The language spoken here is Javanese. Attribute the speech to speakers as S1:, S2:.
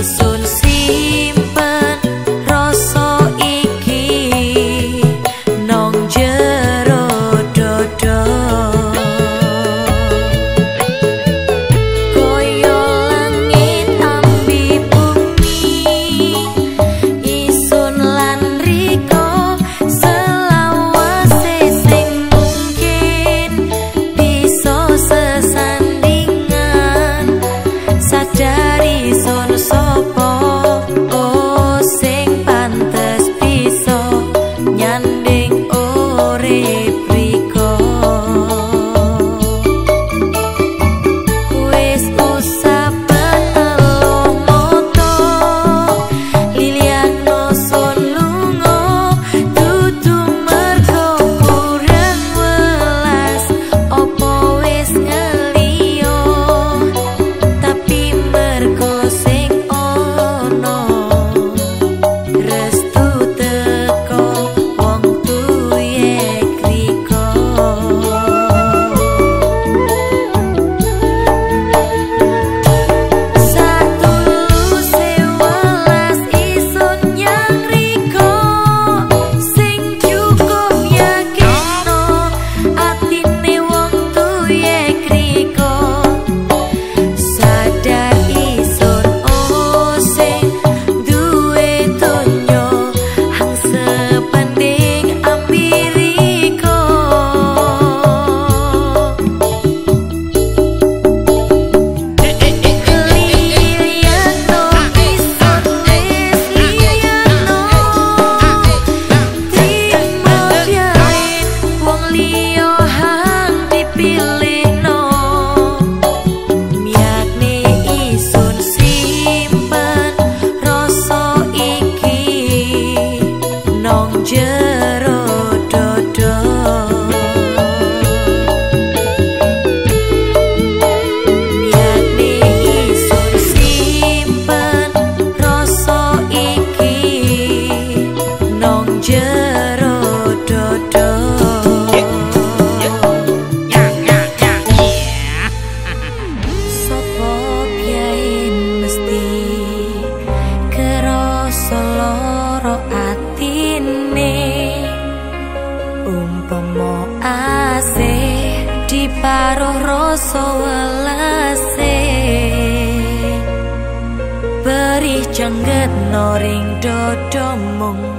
S1: Isun simpen rasa iki. Nang jero dodo. Koyo langit ambi bumi. Isun lan riko selawase sing mungkin bisa sesandingan. Sadari paruh rasa welase Perih jengget noring dodomong